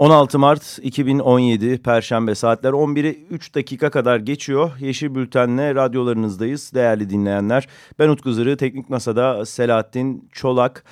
16 Mart 2017 Perşembe saatler 11'i 3 dakika kadar geçiyor. Yeşil Bülten'le radyolarınızdayız değerli dinleyenler. Ben Utku Zırı, Teknik Masa'da Selahattin Çolak.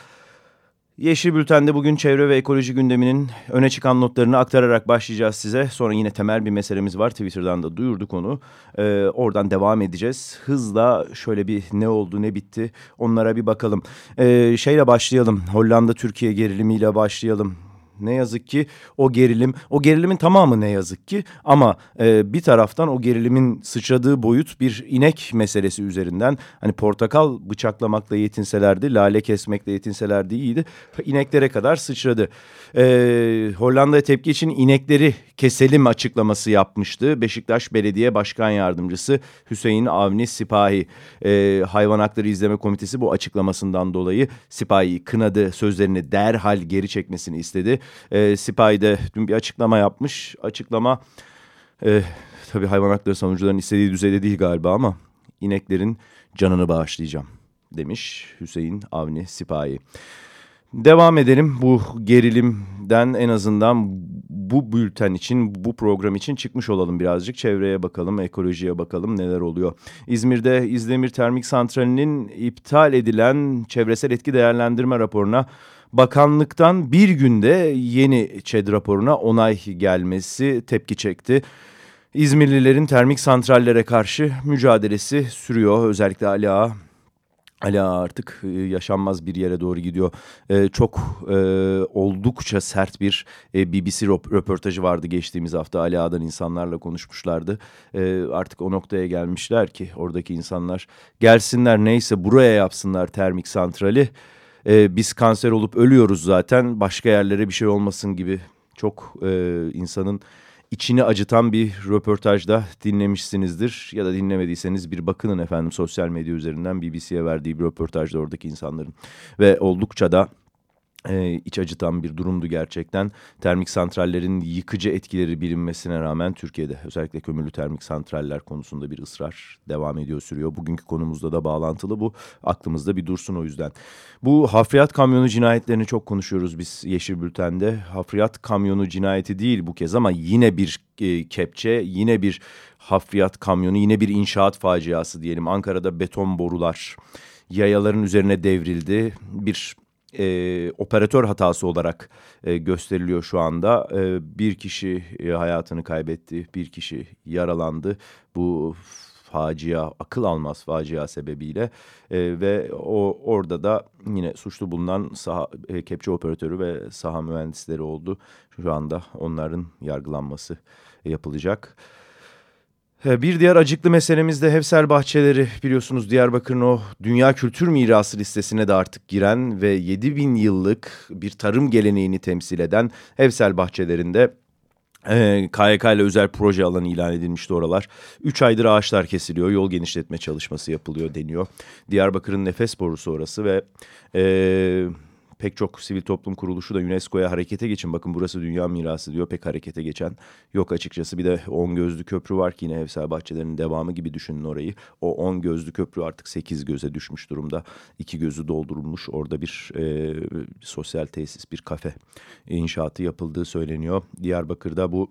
Yeşil Bülten'de bugün çevre ve ekoloji gündeminin öne çıkan notlarını aktararak başlayacağız size. Sonra yine temel bir meselemiz var. Twitter'dan da duyurduk onu. Ee, oradan devam edeceğiz. Hızla şöyle bir ne oldu ne bitti onlara bir bakalım. Ee, şeyle başlayalım. Hollanda-Türkiye gerilimiyle başlayalım. Ne yazık ki o gerilim, o gerilimin tamamı ne yazık ki ama e, bir taraftan o gerilimin sıçradığı boyut bir inek meselesi üzerinden. Hani portakal bıçaklamakla yetinselerdi, lale kesmekle yetinselerdi iyiydi. İneklere kadar sıçradı. E, Hollanda'ya tepki için inekleri keselim açıklaması yapmıştı. Beşiktaş Belediye Başkan Yardımcısı Hüseyin Avni Sipahi. E, Hayvan Hakları İzleme Komitesi bu açıklamasından dolayı Sipahi'yi kınadı, sözlerini derhal geri çekmesini istedi. E, Sipahi de dün bir açıklama yapmış. Açıklama e, tabii hayvan hakları savunucuların istediği düzeyde değil galiba ama ineklerin canını bağışlayacağım demiş Hüseyin Avni Sipahi. Devam edelim bu gerilimden en azından bu bülten için, bu program için çıkmış olalım birazcık. Çevreye bakalım, ekolojiye bakalım neler oluyor. İzmir'de İzdemir Termik Santrali'nin iptal edilen çevresel etki değerlendirme raporuna bakanlıktan bir günde yeni ÇED raporuna onay gelmesi tepki çekti. İzmirlilerin termik santrallere karşı mücadelesi sürüyor. Özellikle Ali Ağa Ali artık e, yaşanmaz bir yere doğru gidiyor. Ee, çok e, oldukça sert bir e, BBC röportajı vardı geçtiğimiz hafta. Ali Ağa'dan insanlarla konuşmuşlardı. E, artık o noktaya gelmişler ki oradaki insanlar gelsinler neyse buraya yapsınlar termik santrali e, biz kanser olup ölüyoruz zaten başka yerlere bir şey olmasın gibi çok e, insanın içini acıtan bir röportajda dinlemişsinizdir. Ya da dinlemediyseniz bir bakının efendim sosyal medya üzerinden BBC'ye verdiği bir röportajda oradaki insanların. Ve oldukça da e, iç acıtan bir durumdu gerçekten. Termik santrallerin yıkıcı etkileri bilinmesine rağmen Türkiye'de özellikle kömürlü termik santraller konusunda bir ısrar devam ediyor sürüyor. Bugünkü konumuzda da bağlantılı bu. Aklımızda bir dursun o yüzden. Bu hafriyat kamyonu cinayetlerini çok konuşuyoruz biz Yeşil Bülten'de. Hafriyat kamyonu cinayeti değil bu kez ama yine bir e, kepçe, yine bir hafriyat kamyonu, yine bir inşaat faciası diyelim. Ankara'da beton borular yayaların üzerine devrildi. Bir e, operatör hatası olarak e, gösteriliyor şu anda. E, bir kişi e, hayatını kaybetti, bir kişi yaralandı. Bu facia, akıl almaz facia sebebiyle e, ve o orada da yine suçlu bulunan saha, e, kepçe operatörü ve saha mühendisleri oldu. Şu anda onların yargılanması yapılacak. Bir diğer acıklı meselemiz de Hevsel Bahçeleri biliyorsunuz Diyarbakır'ın o Dünya Kültür Mirası listesine de artık giren ve 7000 yıllık bir tarım geleneğini temsil eden Hevsel Bahçeleri'nde ee, KYK ile özel proje alanı ilan edilmişti oralar. Üç aydır ağaçlar kesiliyor, yol genişletme çalışması yapılıyor deniyor. Diyarbakır'ın nefes borusu orası ve... E, pek çok sivil toplum kuruluşu da UNESCO'ya harekete geçin. Bakın burası dünya mirası diyor. Pek harekete geçen yok açıkçası. Bir de on gözlü köprü var ki yine Evsel Bahçelerinin devamı gibi düşünün orayı. O on gözlü köprü artık sekiz göze düşmüş durumda. İki gözü doldurulmuş. Orada bir e, sosyal tesis, bir kafe inşaatı yapıldığı söyleniyor. Diyarbakır'da bu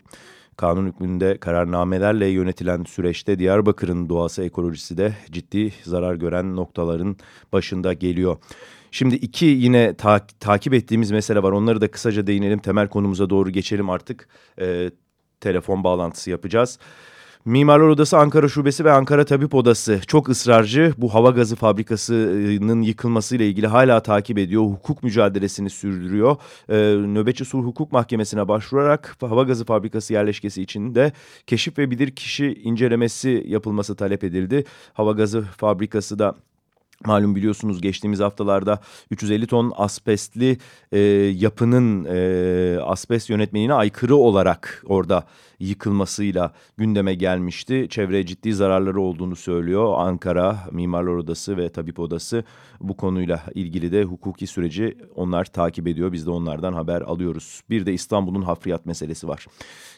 kanun hükmünde kararnamelerle yönetilen süreçte Diyarbakır'ın doğası ekolojisi de ciddi zarar gören noktaların başında geliyor. Şimdi iki yine ta takip ettiğimiz mesele var. Onları da kısaca değinelim. Temel konumuza doğru geçelim artık. Ee, telefon bağlantısı yapacağız. Mimarlar Odası Ankara Şubesi ve Ankara Tabip Odası çok ısrarcı. Bu hava gazı fabrikasının yıkılmasıyla ilgili hala takip ediyor. Hukuk mücadelesini sürdürüyor. Ee, Nöbetçi Sulh Hukuk Mahkemesi'ne başvurarak hava gazı fabrikası yerleşkesi için de keşif ve bilir kişi incelemesi yapılması talep edildi. Hava gazı fabrikası da Malum biliyorsunuz geçtiğimiz haftalarda 350 ton asbestli e, yapının e, asbest yönetmeliğine aykırı olarak orada yıkılmasıyla gündeme gelmişti. Çevreye ciddi zararları olduğunu söylüyor Ankara Mimarlar Odası ve Tabip Odası. Bu konuyla ilgili de hukuki süreci onlar takip ediyor. Biz de onlardan haber alıyoruz. Bir de İstanbul'un hafriyat meselesi var.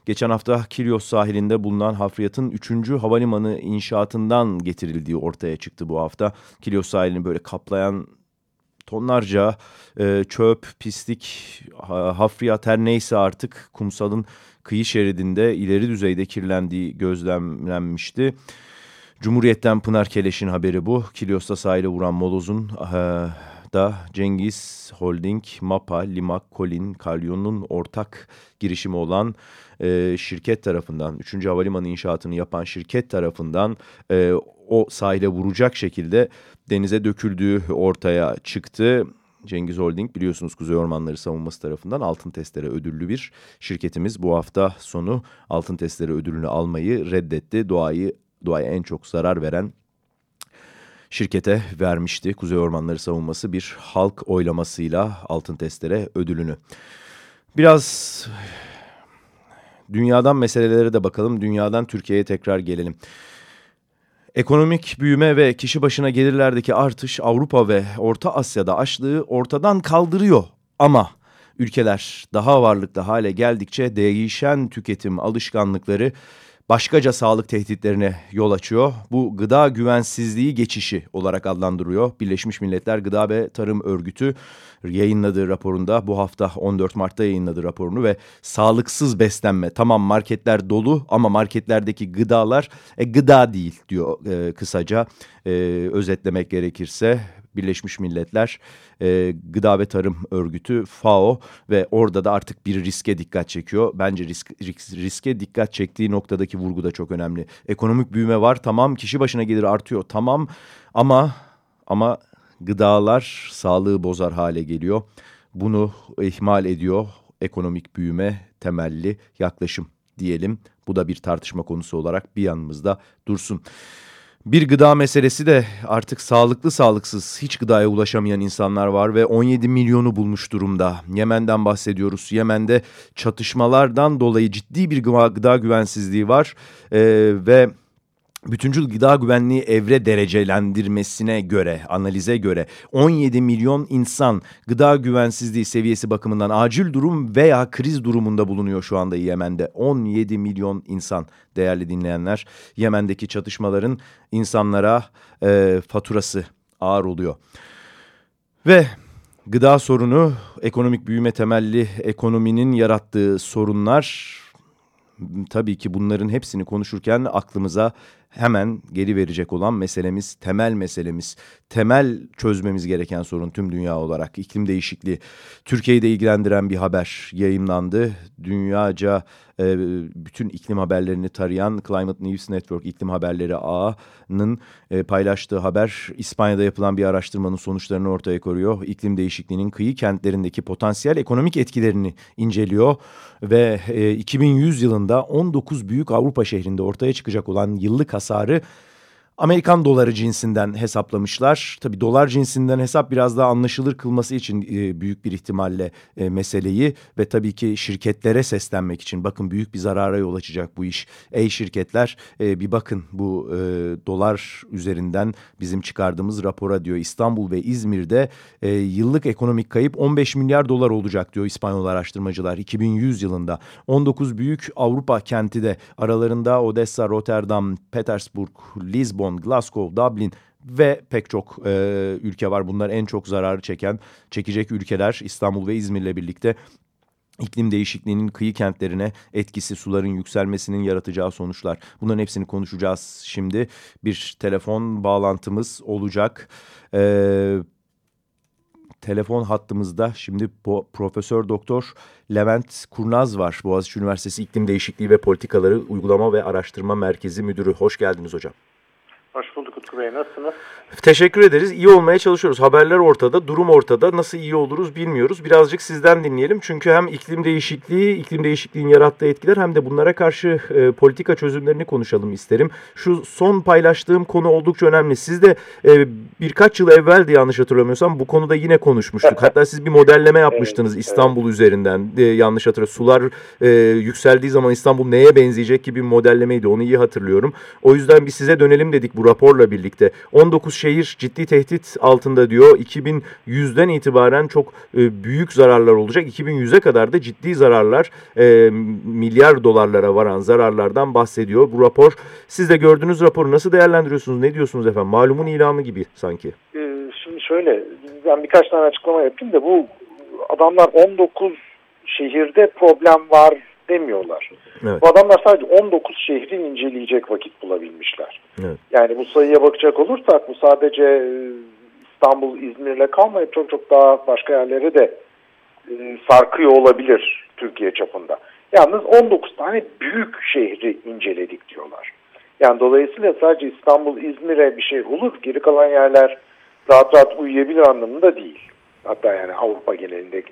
Geçen hafta Kilyos sahilinde bulunan hafriyatın 3. havalimanı inşaatından getirildiği ortaya çıktı bu hafta. Kilyos sahilini böyle kaplayan tonlarca e, çöp, pislik, hafriyat her neyse artık kumsalın kıyı şeridinde ileri düzeyde kirlendiği gözlemlenmişti. Cumhuriyet'ten Pınar Keleş'in haberi bu. Kilyos'ta sahile vuran molozun e, da Cengiz Holding, MAPA, Limak, Kolin, Kalyon'un ortak girişimi olan e, şirket tarafından, 3. Havalimanı inşaatını yapan şirket tarafından e, o sahile vuracak şekilde denize döküldüğü ortaya çıktı. Cengiz Holding biliyorsunuz Kuzey Ormanları Savunması tarafından Altın Testere ödüllü bir şirketimiz. Bu hafta sonu Altın Testere ödülünü almayı reddetti. Doğayı doğaya en çok zarar veren şirkete vermişti. Kuzey Ormanları Savunması bir halk oylamasıyla Altın Testere ödülünü. Biraz dünyadan meselelere de bakalım. Dünyadan Türkiye'ye tekrar gelelim. Ekonomik büyüme ve kişi başına gelirlerdeki artış Avrupa ve Orta Asya'da açlığı ortadan kaldırıyor. Ama ülkeler daha varlıklı hale geldikçe değişen tüketim alışkanlıkları başkaca sağlık tehditlerine yol açıyor. Bu gıda güvensizliği geçişi olarak adlandırıyor. Birleşmiş Milletler Gıda ve Tarım Örgütü yayınladığı raporunda bu hafta 14 Mart'ta yayınladığı raporunu ve sağlıksız beslenme tamam marketler dolu ama marketlerdeki gıdalar e, gıda değil diyor e, kısaca e, özetlemek gerekirse Birleşmiş Milletler e, Gıda ve Tarım Örgütü FAO ve orada da artık bir riske dikkat çekiyor. Bence risk, risk, riske dikkat çektiği noktadaki vurgu da çok önemli. Ekonomik büyüme var tamam kişi başına gelir artıyor tamam ama ama gıdalar sağlığı bozar hale geliyor. Bunu ihmal ediyor ekonomik büyüme temelli yaklaşım diyelim. Bu da bir tartışma konusu olarak bir yanımızda dursun. Bir gıda meselesi de artık sağlıklı sağlıksız hiç gıdaya ulaşamayan insanlar var ve 17 milyonu bulmuş durumda. Yemen'den bahsediyoruz. Yemen'de çatışmalardan dolayı ciddi bir gıda güvensizliği var ee, ve Bütüncül gıda güvenliği evre derecelendirmesine göre, analize göre 17 milyon insan gıda güvensizliği seviyesi bakımından acil durum veya kriz durumunda bulunuyor şu anda Yemen'de. 17 milyon insan değerli dinleyenler. Yemen'deki çatışmaların insanlara e, faturası ağır oluyor. Ve gıda sorunu, ekonomik büyüme temelli ekonominin yarattığı sorunlar tabii ki bunların hepsini konuşurken aklımıza hemen geri verecek olan meselemiz, temel meselemiz, temel çözmemiz gereken sorun tüm dünya olarak iklim değişikliği. Türkiye'yi de ilgilendiren bir haber yayınlandı. Dünyaca e, bütün iklim haberlerini tarayan Climate News Network iklim haberleri ağının e, paylaştığı haber İspanya'da yapılan bir araştırmanın sonuçlarını ortaya koyuyor. İklim değişikliğinin kıyı kentlerindeki potansiyel ekonomik etkilerini inceliyor ve e, 2100 yılında 19 büyük Avrupa şehrinde ortaya çıkacak olan yıllık tasarı Amerikan doları cinsinden hesaplamışlar. Tabi dolar cinsinden hesap biraz daha anlaşılır kılması için e, büyük bir ihtimalle e, meseleyi ve tabii ki şirketlere seslenmek için bakın büyük bir zarara yol açacak bu iş. Ey şirketler e, bir bakın bu e, dolar üzerinden bizim çıkardığımız rapora diyor İstanbul ve İzmir'de e, yıllık ekonomik kayıp 15 milyar dolar olacak diyor İspanyol araştırmacılar 2100 yılında. 19 büyük Avrupa kenti de aralarında Odessa, Rotterdam, Petersburg, Lisbon, London, Glasgow, Dublin ve pek çok e, ülke var. Bunlar en çok zararı çeken, çekecek ülkeler İstanbul ve İzmir'le birlikte iklim değişikliğinin kıyı kentlerine etkisi, suların yükselmesinin yaratacağı sonuçlar. Bunların hepsini konuşacağız şimdi. Bir telefon bağlantımız olacak. Ee, telefon hattımızda şimdi Profesör Doktor Levent Kurnaz var. Boğaziçi Üniversitesi İklim Değişikliği ve Politikaları Uygulama ve Araştırma Merkezi Müdürü. Hoş geldiniz hocam. Bulduk Bey nasılsınız? Teşekkür ederiz. İyi olmaya çalışıyoruz. Haberler ortada, durum ortada. Nasıl iyi oluruz bilmiyoruz. Birazcık sizden dinleyelim. Çünkü hem iklim değişikliği, iklim değişikliğinin yarattığı etkiler hem de bunlara karşı e, politika çözümlerini konuşalım isterim. Şu son paylaştığım konu oldukça önemli. Siz de e, birkaç yıl evveldi yanlış hatırlamıyorsam bu konuda yine konuşmuştuk. Hatta siz bir modelleme yapmıştınız İstanbul evet. üzerinden. E, yanlış hatırlıyorum. Sular e, yükseldiği zaman İstanbul neye benzeyecek gibi bir modellemeydi. Onu iyi hatırlıyorum. O yüzden bir size dönelim dedik bu raporla birlikte. 19 şehir ciddi tehdit altında diyor. 2100'den itibaren çok e, büyük zararlar olacak. 2100'e kadar da ciddi zararlar, e, milyar dolarlara varan zararlardan bahsediyor bu rapor. Siz de gördüğünüz raporu nasıl değerlendiriyorsunuz? Ne diyorsunuz efendim? Malumun ilanı gibi sanki. Ee, şimdi şöyle, ben birkaç tane açıklama yapayım da bu adamlar 19 şehirde problem var demiyorlar. Evet. Bu adamlar sadece 19 şehri inceleyecek vakit bulabilmişler. Evet. Yani bu sayıya bakacak olursak bu sadece e, İstanbul, İzmir'le kalmayıp çok çok daha başka yerlere de e, sarkıyor olabilir Türkiye çapında. Yalnız 19 tane büyük şehri inceledik diyorlar. Yani dolayısıyla sadece İstanbul, İzmir'e bir şey olur, geri kalan yerler rahat rahat uyuyabilir anlamında değil. Hatta yani Avrupa genelinde e,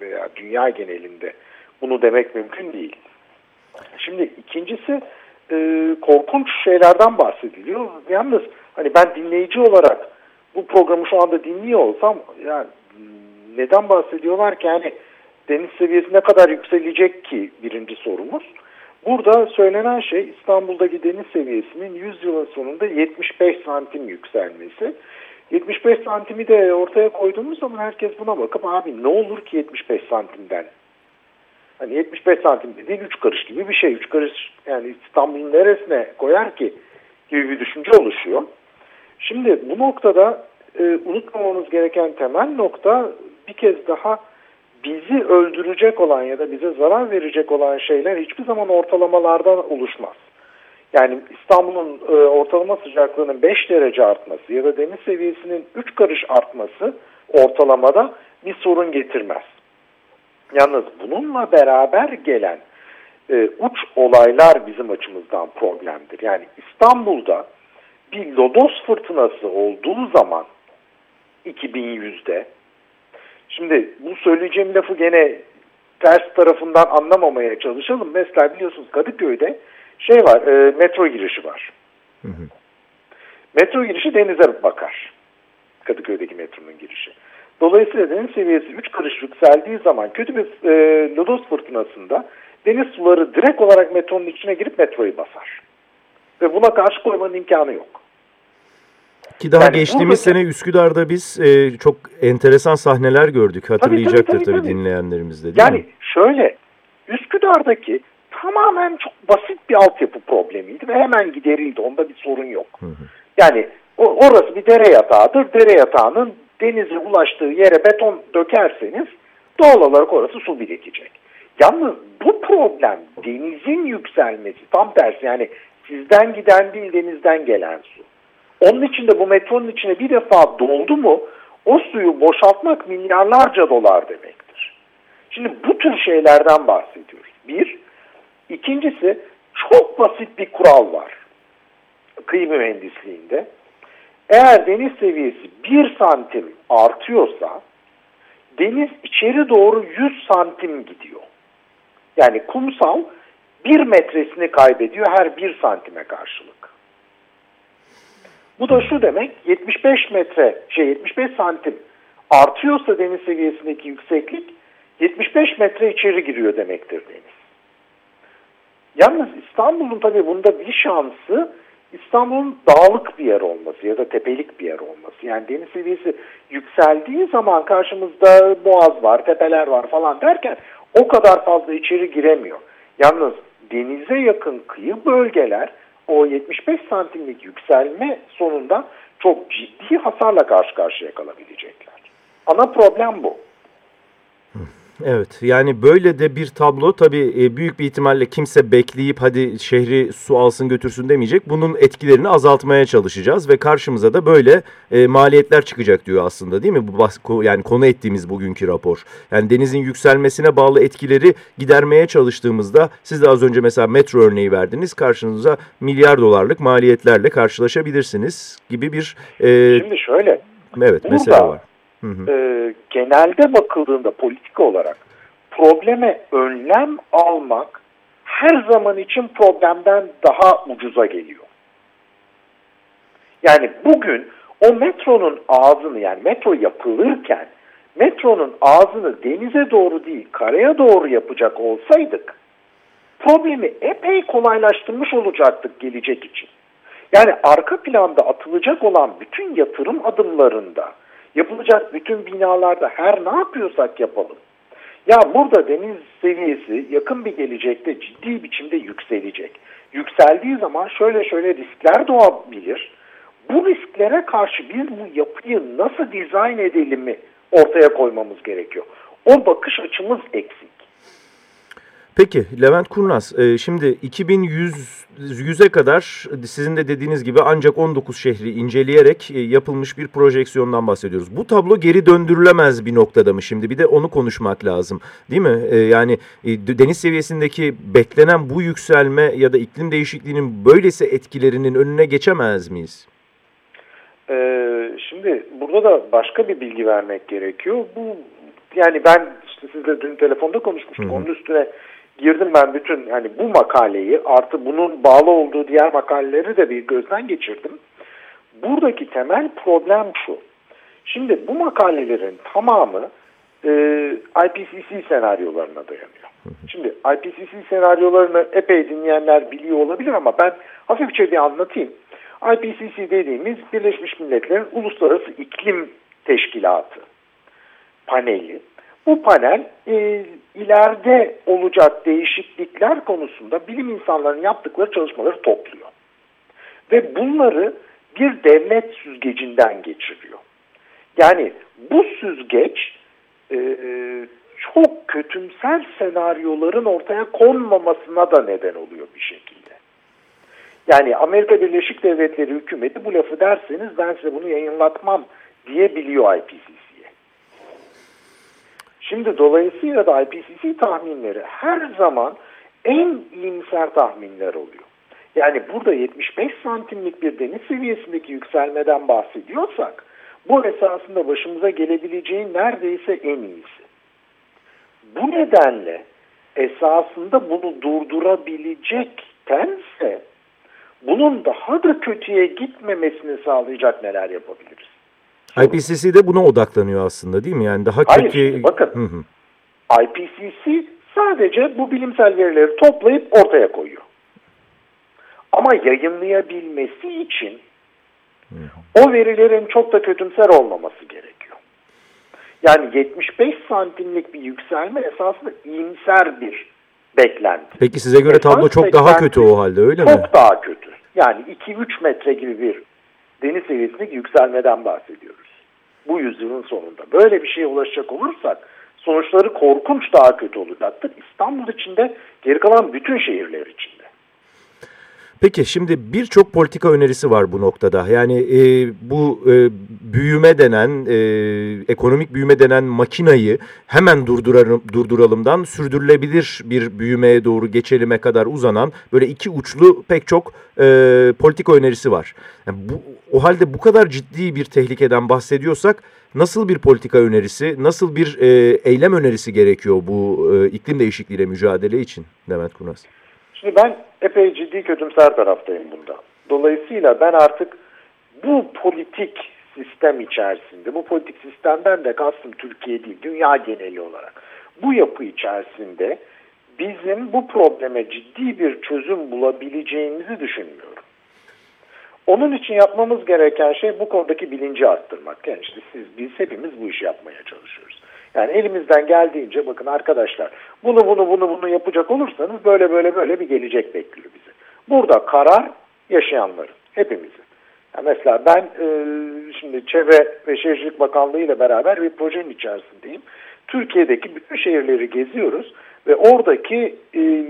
veya dünya genelinde bunu demek mümkün değil. Şimdi ikincisi e, korkunç şeylerden bahsediliyor. Yalnız hani ben dinleyici olarak bu programı şu anda dinliyor olsam yani neden bahsediyorlar ki yani deniz seviyesi ne kadar yükselecek ki birinci sorumuz. Burada söylenen şey İstanbul'daki deniz seviyesinin 100 yılın sonunda 75 santim yükselmesi. 75 santimi de ortaya koyduğumuz zaman herkes buna bakıp abi ne olur ki 75 santimden Hani 75 santim dediğin 3 karış gibi bir şey. 3 karış yani İstanbul'un neresine koyar ki gibi bir düşünce oluşuyor. Şimdi bu noktada e, unutmamamız gereken temel nokta bir kez daha bizi öldürecek olan ya da bize zarar verecek olan şeyler hiçbir zaman ortalamalardan oluşmaz. Yani İstanbul'un e, ortalama sıcaklığının 5 derece artması ya da deniz seviyesinin 3 karış artması ortalamada bir sorun getirmez. Yalnız bununla beraber gelen e, uç olaylar bizim açımızdan problemdir. Yani İstanbul'da bir lodos fırtınası olduğu zaman 2100'de şimdi bu söyleyeceğim lafı gene ters tarafından anlamamaya çalışalım. Mesela biliyorsunuz Kadıköy'de şey var, e, metro girişi var. Hı hı. Metro girişi denize bakar. Kadıköy'deki metronun girişi. Dolayısıyla deniz seviyesi 3 karış yükseldiği zaman kötü bir e, lodos fırtınasında deniz suları direkt olarak metronun içine girip metroyu basar. Ve buna karşı koymanın imkanı yok. Ki daha yani geçtiğimiz sene Üsküdar'da biz e, çok enteresan sahneler gördük. Hatırlayacaktır tabii, tabii, tabii, tabii. dinleyenlerimiz de yani mi? şöyle Üsküdar'daki tamamen çok basit bir altyapı problemiydi ve hemen giderildi. Onda bir sorun yok. Hı hı. Yani orası bir dere yatağıdır. Dere yatağının denize ulaştığı yere beton dökerseniz doğal olarak orası su birikecek. Yalnız bu problem denizin yükselmesi tam tersi yani sizden giden değil denizden gelen su. Onun için de bu metronun içine bir defa doldu mu o suyu boşaltmak milyarlarca dolar demektir. Şimdi bu tür şeylerden bahsediyoruz. Bir. ikincisi çok basit bir kural var. Kıyı mühendisliğinde. Eğer deniz seviyesi 1 santim artıyorsa deniz içeri doğru 100 santim gidiyor. Yani kumsal 1 metresini kaybediyor her 1 santime karşılık. Bu da şu demek 75 metre şey 75 santim artıyorsa deniz seviyesindeki yükseklik 75 metre içeri giriyor demektir deniz. Yalnız İstanbul'un tabii bunda bir şansı İstanbul'un dağlık bir yer olması ya da tepelik bir yer olması. Yani deniz seviyesi yükseldiği zaman karşımızda boğaz var, tepeler var falan derken o kadar fazla içeri giremiyor. Yalnız denize yakın kıyı bölgeler o 75 santimlik yükselme sonunda çok ciddi hasarla karşı karşıya kalabilecekler. Ana problem bu. Evet yani böyle de bir tablo tabii e, büyük bir ihtimalle kimse bekleyip hadi şehri su alsın götürsün demeyecek. Bunun etkilerini azaltmaya çalışacağız ve karşımıza da böyle e, maliyetler çıkacak diyor aslında değil mi? Bu yani konu ettiğimiz bugünkü rapor. Yani denizin yükselmesine bağlı etkileri gidermeye çalıştığımızda siz de az önce mesela metro örneği verdiniz. Karşınıza milyar dolarlık maliyetlerle karşılaşabilirsiniz gibi bir... E, Şimdi şöyle. Evet burada, mesele var. Hı. E, genelde bakıldığında politika olarak probleme önlem almak her zaman için problemden daha ucuza geliyor. Yani bugün o metronun ağzını yani metro yapılırken metronun ağzını denize doğru değil karaya doğru yapacak olsaydık problemi epey kolaylaştırmış olacaktık gelecek için. Yani arka planda atılacak olan bütün yatırım adımlarında yapılacak bütün binalarda her ne yapıyorsak yapalım. Ya burada deniz seviyesi yakın bir gelecekte ciddi biçimde yükselecek. Yükseldiği zaman şöyle şöyle riskler doğabilir. Bu risklere karşı biz bu yapıyı nasıl dizayn edelim mi ortaya koymamız gerekiyor. O bakış açımız eksik. Peki Levent Kurnaz, e, şimdi 2100'e kadar sizin de dediğiniz gibi ancak 19 şehri inceleyerek e, yapılmış bir projeksiyondan bahsediyoruz. Bu tablo geri döndürülemez bir noktada mı şimdi? Bir de onu konuşmak lazım değil mi? E, yani deniz seviyesindeki beklenen bu yükselme ya da iklim değişikliğinin böylesi etkilerinin önüne geçemez miyiz? Şimdi burada da başka bir bilgi vermek gerekiyor. Bu yani ben işte sizle dün telefonda konuşmuştuk. Hı hı. Onun üstüne girdim ben bütün yani bu makaleyi artı bunun bağlı olduğu diğer makaleleri de bir gözden geçirdim. Buradaki temel problem şu. Şimdi bu makalelerin tamamı e, IPCC senaryolarına dayanıyor. Şimdi IPCC senaryolarını epey dinleyenler biliyor olabilir ama ben hafifçe bir anlatayım. IPCC dediğimiz Birleşmiş Milletler'in Uluslararası İklim Teşkilatı paneli. Bu panel e, ileride olacak değişiklikler konusunda bilim insanlarının yaptıkları çalışmaları topluyor. Ve bunları bir devlet süzgecinden geçiriyor. Yani bu süzgeç e, çok kötümser senaryoların ortaya konmamasına da neden oluyor bir şekilde. Yani Amerika Birleşik Devletleri hükümeti bu lafı derseniz ben size bunu yayınlatmam diyebiliyor IPCC. Şimdi dolayısıyla da IPCC tahminleri her zaman en iyimser tahminler oluyor. Yani burada 75 santimlik bir deniz seviyesindeki yükselmeden bahsediyorsak bu esasında başımıza gelebileceğin neredeyse en iyisi. Bu nedenle esasında bunu durdurabilecektense bunun daha da kötüye gitmemesini sağlayacak neler yapabiliriz? IPCC de buna odaklanıyor aslında değil mi? Yani daha Hayır, kötü... bakın hı hı. IPCC sadece bu bilimsel verileri toplayıp ortaya koyuyor. Ama yayınlayabilmesi için o verilerin çok da kötümser olmaması gerekiyor. Yani 75 santimlik bir yükselme esasında iyimser bir beklenti. Peki size göre tablo çok daha kötü o halde öyle çok mi? Çok daha kötü. Yani 2-3 metre gibi bir deniz seviyesindeki yükselmeden bahsediyoruz. Bu yüzyılın sonunda. Böyle bir şeye ulaşacak olursak sonuçları korkunç daha kötü olacaktır. İstanbul içinde geri kalan bütün şehirler içinde. Peki şimdi birçok politika önerisi var bu noktada. Yani e, bu e, büyüme denen, e, ekonomik büyüme denen makinayı hemen durduralım, durduralımdan sürdürülebilir bir büyümeye doğru geçelime kadar uzanan böyle iki uçlu pek çok e, politika önerisi var. Yani bu, o halde bu kadar ciddi bir tehlikeden bahsediyorsak nasıl bir politika önerisi, nasıl bir e, eylem önerisi gerekiyor bu e, iklim değişikliğiyle mücadele için Demet Kurnaz? Şimdi ben epey ciddi kötümser taraftayım bunda. Dolayısıyla ben artık bu politik sistem içerisinde, bu politik sistemden de kastım Türkiye değil, dünya geneli olarak bu yapı içerisinde bizim bu probleme ciddi bir çözüm bulabileceğimizi düşünmüyorum. Onun için yapmamız gereken şey bu konudaki bilinci arttırmak. Yani işte siz, biz hepimiz bu işi yapmaya çalışıyoruz. Yani elimizden geldiğince bakın arkadaşlar bunu bunu bunu bunu yapacak olursanız böyle böyle böyle bir gelecek bekliyor bizi. Burada karar yaşayanların, hepimizin. Yani mesela ben e, şimdi Çevre ve Şehircilik Bakanlığı ile beraber bir projenin içerisindeyim. Türkiye'deki bütün şehirleri geziyoruz ve oradaki e,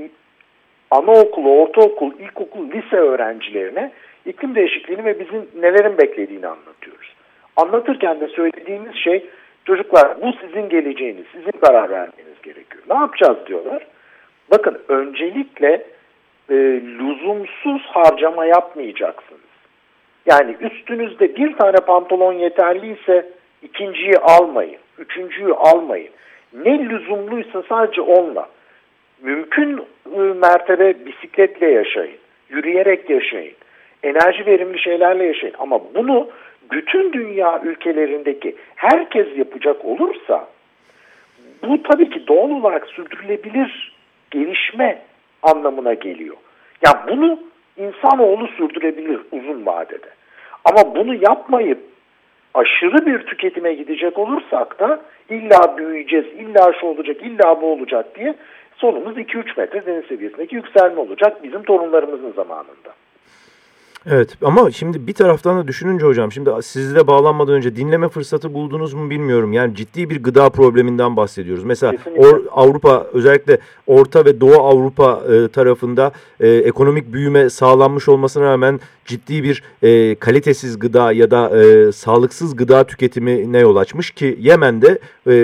anaokulu, ortaokul, ilkokul, lise öğrencilerine iklim değişikliğini ve bizim nelerin beklediğini anlatıyoruz. Anlatırken de söylediğimiz şey çocuklar bu sizin geleceğiniz, sizin karar vermeniz gerekiyor. Ne yapacağız diyorlar. Bakın öncelikle e, lüzumsuz harcama yapmayacaksınız. Yani üstünüzde bir tane pantolon yeterliyse ikinciyi almayın, üçüncüyü almayın. Ne lüzumluysa sadece onunla. Mümkün e, mertebe bisikletle yaşayın, yürüyerek yaşayın, enerji verimli şeylerle yaşayın. Ama bunu bütün dünya ülkelerindeki herkes yapacak olursa bu tabii ki doğal olarak sürdürülebilir gelişme anlamına geliyor. Yani bunu insanoğlu sürdürebilir uzun vadede. Ama bunu yapmayıp aşırı bir tüketime gidecek olursak da illa büyüyeceğiz, illa şu olacak, illa bu olacak diye sonumuz 2-3 metre deniz seviyesindeki yükselme olacak bizim torunlarımızın zamanında. Evet ama şimdi bir taraftan da düşününce hocam şimdi sizle bağlanmadan önce dinleme fırsatı buldunuz mu bilmiyorum. Yani ciddi bir gıda probleminden bahsediyoruz. Mesela or, Avrupa özellikle Orta ve Doğu Avrupa e, tarafında e, ekonomik büyüme sağlanmış olmasına rağmen ciddi bir e, kalitesiz gıda ya da e, sağlıksız gıda tüketimine yol açmış ki Yemen'de e,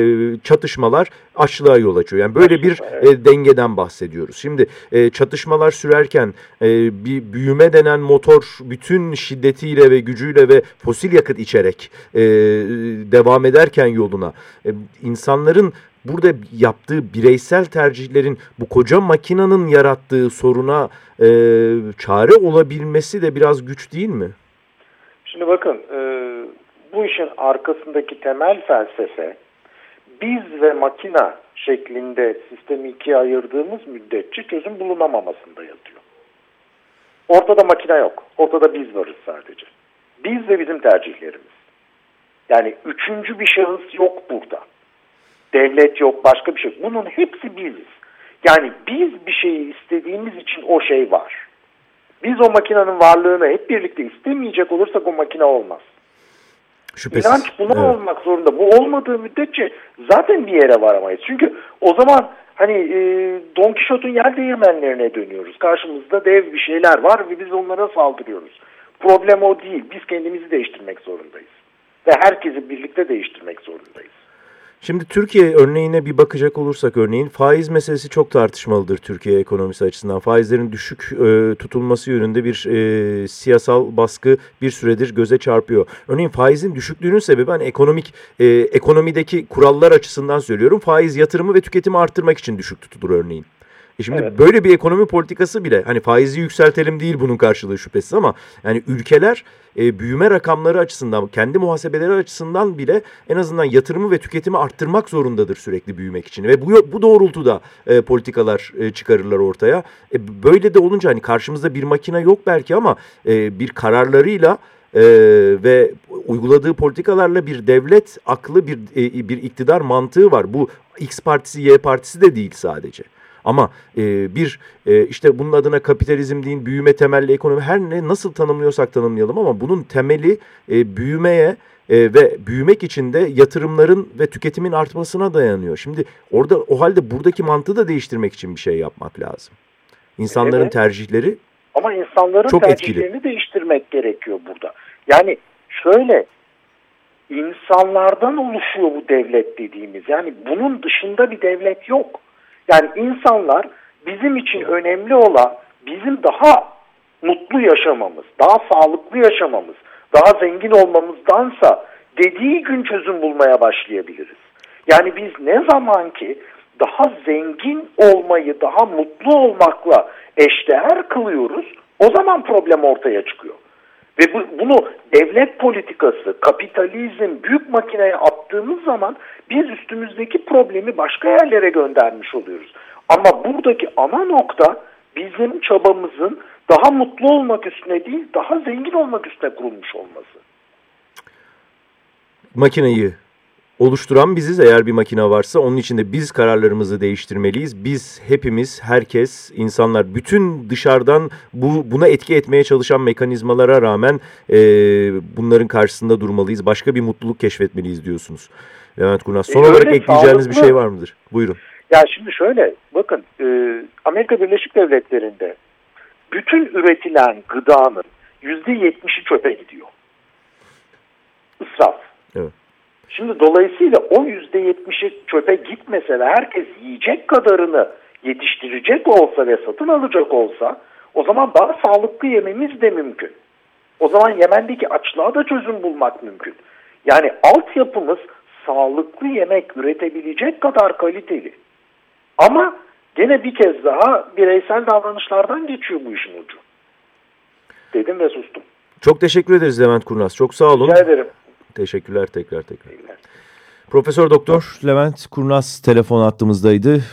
çatışmalar açlığa yol açıyor. Yani böyle bir e, dengeden bahsediyoruz. Şimdi e, çatışmalar sürerken e, bir büyüme denen motor bütün şiddetiyle ve gücüyle ve fosil yakıt içerek e, devam ederken yoluna e, insanların burada yaptığı bireysel tercihlerin bu koca makinanın yarattığı soruna e, çare olabilmesi de biraz güç değil mi? Şimdi bakın e, bu işin arkasındaki temel felsefe biz ve makina şeklinde sistemi ikiye ayırdığımız müddetçe çözüm bulunamamasında yatıyor. Ortada makine yok. Ortada biz varız sadece. Biz ve bizim tercihlerimiz. Yani üçüncü bir şahıs yok burada. Devlet yok, başka bir şey yok. Bunun hepsi biziz. Yani biz bir şeyi istediğimiz için o şey var. Biz o makinenin varlığını hep birlikte istemeyecek olursak o makine olmaz. Şüphesiz. İnanç buna evet. olmak zorunda. Bu olmadığı müddetçe zaten bir yere varamayız. Çünkü o zaman hani e, Don Quixote'un yer değirmenlerine dönüyoruz. Karşımızda dev bir şeyler var ve biz onlara saldırıyoruz. Problem o değil. Biz kendimizi değiştirmek zorundayız. Ve herkesi birlikte değiştirmek zorundayız. Şimdi Türkiye örneğine bir bakacak olursak örneğin faiz meselesi çok tartışmalıdır Türkiye ekonomisi açısından. Faizlerin düşük e, tutulması yönünde bir e, siyasal baskı bir süredir göze çarpıyor. Örneğin faizin düşüklüğünün sebebi hani ekonomik e, ekonomideki kurallar açısından söylüyorum. Faiz yatırımı ve tüketimi arttırmak için düşük tutulur örneğin. E şimdi evet. böyle bir ekonomi politikası bile hani faizi yükseltelim değil bunun karşılığı şüphesiz ama yani ülkeler e, büyüme rakamları açısından kendi muhasebeleri açısından bile en azından yatırımı ve tüketimi arttırmak zorundadır sürekli büyümek için ve bu bu doğrultuda e, politikalar e, çıkarırlar ortaya. E, böyle de olunca hani karşımızda bir makine yok belki ama e, bir kararlarıyla ee, ve uyguladığı politikalarla bir devlet aklı bir e, bir iktidar mantığı var. Bu X partisi Y partisi de değil sadece. Ama e, bir e, işte bunun adına kapitalizm deyin, büyüme temelli ekonomi her ne nasıl tanımlıyorsak tanımlayalım ama bunun temeli e, büyümeye e, ve büyümek için de yatırımların ve tüketimin artmasına dayanıyor. Şimdi orada o halde buradaki mantığı da değiştirmek için bir şey yapmak lazım. İnsanların evet. tercihleri ama insanların çok tercihlerini etkili. değiştirmek gerekiyor burada. Yani şöyle insanlardan oluşuyor bu devlet dediğimiz. Yani bunun dışında bir devlet yok. Yani insanlar bizim için önemli olan bizim daha mutlu yaşamamız, daha sağlıklı yaşamamız, daha zengin olmamızdansa dediği gün çözüm bulmaya başlayabiliriz. Yani biz ne zaman ki daha zengin olmayı, daha mutlu olmakla eşdeğer kılıyoruz, o zaman problem ortaya çıkıyor. Ve bu, bunu devlet politikası, kapitalizm, büyük makineye attığımız zaman biz üstümüzdeki problemi başka yerlere göndermiş oluyoruz. Ama buradaki ana nokta bizim çabamızın daha mutlu olmak üstüne değil, daha zengin olmak üstüne kurulmuş olması. Makineyi oluşturan biziz eğer bir makine varsa onun için de biz kararlarımızı değiştirmeliyiz. Biz hepimiz, herkes, insanlar bütün dışarıdan bu buna etki etmeye çalışan mekanizmalara rağmen e, bunların karşısında durmalıyız. Başka bir mutluluk keşfetmeliyiz diyorsunuz. Levent Kurnaz. Son e, olarak ekleyeceğiniz bir şey var mıdır? Buyurun. Ya şimdi şöyle bakın e, Amerika Birleşik Devletleri'nde bütün üretilen gıdanın yüzde yetmişi çöpe gidiyor. Israf. Evet. Şimdi dolayısıyla o yüzde yetmişi çöpe gitmese herkes yiyecek kadarını yetiştirecek olsa ve satın alacak olsa o zaman daha sağlıklı yememiz de mümkün. O zaman Yemen'deki açlığa da çözüm bulmak mümkün. Yani altyapımız sağlıklı yemek üretebilecek kadar kaliteli. Ama gene bir kez daha bireysel davranışlardan geçiyor bu işin ucu. Dedim ve sustum. Çok teşekkür ederiz Levent Kurnaz. Çok sağ olun. Rica ederim. Teşekkürler tekrar tekrar. Profesör Doktor Levent Kurnaz telefon attığımızdaydı.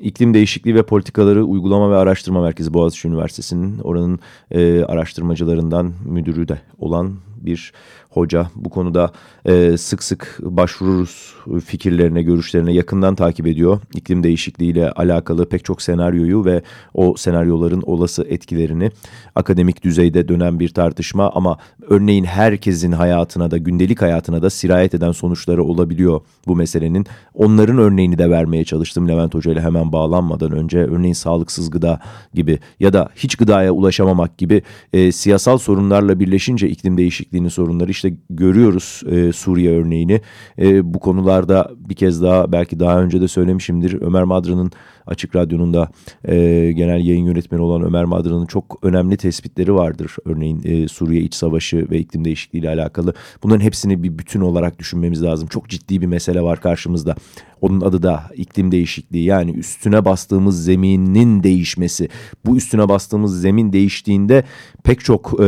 İklim Değişikliği ve Politikaları Uygulama ve Araştırma Merkezi Boğaziçi Üniversitesi'nin oranın e, araştırmacılarından müdürü de olan bir hoca. Bu konuda e, sık sık başvururuz fikirlerine, görüşlerine yakından takip ediyor. İklim değişikliğiyle alakalı pek çok senaryoyu ve o senaryoların olası etkilerini akademik düzeyde dönen bir tartışma ama örneğin herkesin hayatına da gündelik hayatına da sirayet eden sonuçları olabiliyor bu meselenin. Onların örneğini de vermeye çalıştım Levent Hoca ile hemen bağlanmadan önce. Örneğin sağlıksız gıda gibi ya da hiç gıdaya ulaşamamak gibi e, siyasal sorunlarla birleşince iklim değişikliğinin sorunları işte görüyoruz e, Suriye örneğini. E, bu konularda bir kez daha belki daha önce de söylemişimdir. Ömer Madra'nın Açık Radyo'nun da e, genel yayın yönetmeni olan Ömer Madra'nın çok önemli tespitleri vardır. Örneğin e, Suriye iç savaşı ve iklim değişikliği ile alakalı. Bunların hepsini bir bütün olarak düşünmemiz lazım. Çok ciddi bir mesele var karşımızda. Onun adı da iklim değişikliği yani üstüne bastığımız zeminin değişmesi. Bu üstüne bastığımız zemin değiştiğinde pek çok e,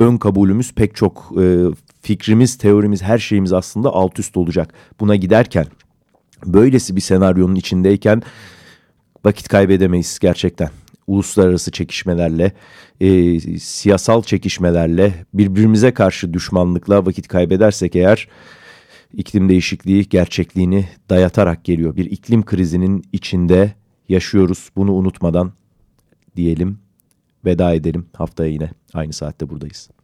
ön kabulümüz, pek çok e, fikrimiz, teorimiz, her şeyimiz aslında alt üst olacak. Buna giderken böylesi bir senaryonun içindeyken vakit kaybedemeyiz gerçekten. Uluslararası çekişmelerle, e, siyasal çekişmelerle, birbirimize karşı düşmanlıkla vakit kaybedersek eğer iklim değişikliği gerçekliğini dayatarak geliyor. Bir iklim krizinin içinde yaşıyoruz. Bunu unutmadan diyelim, veda edelim. Haftaya yine aynı saatte buradayız.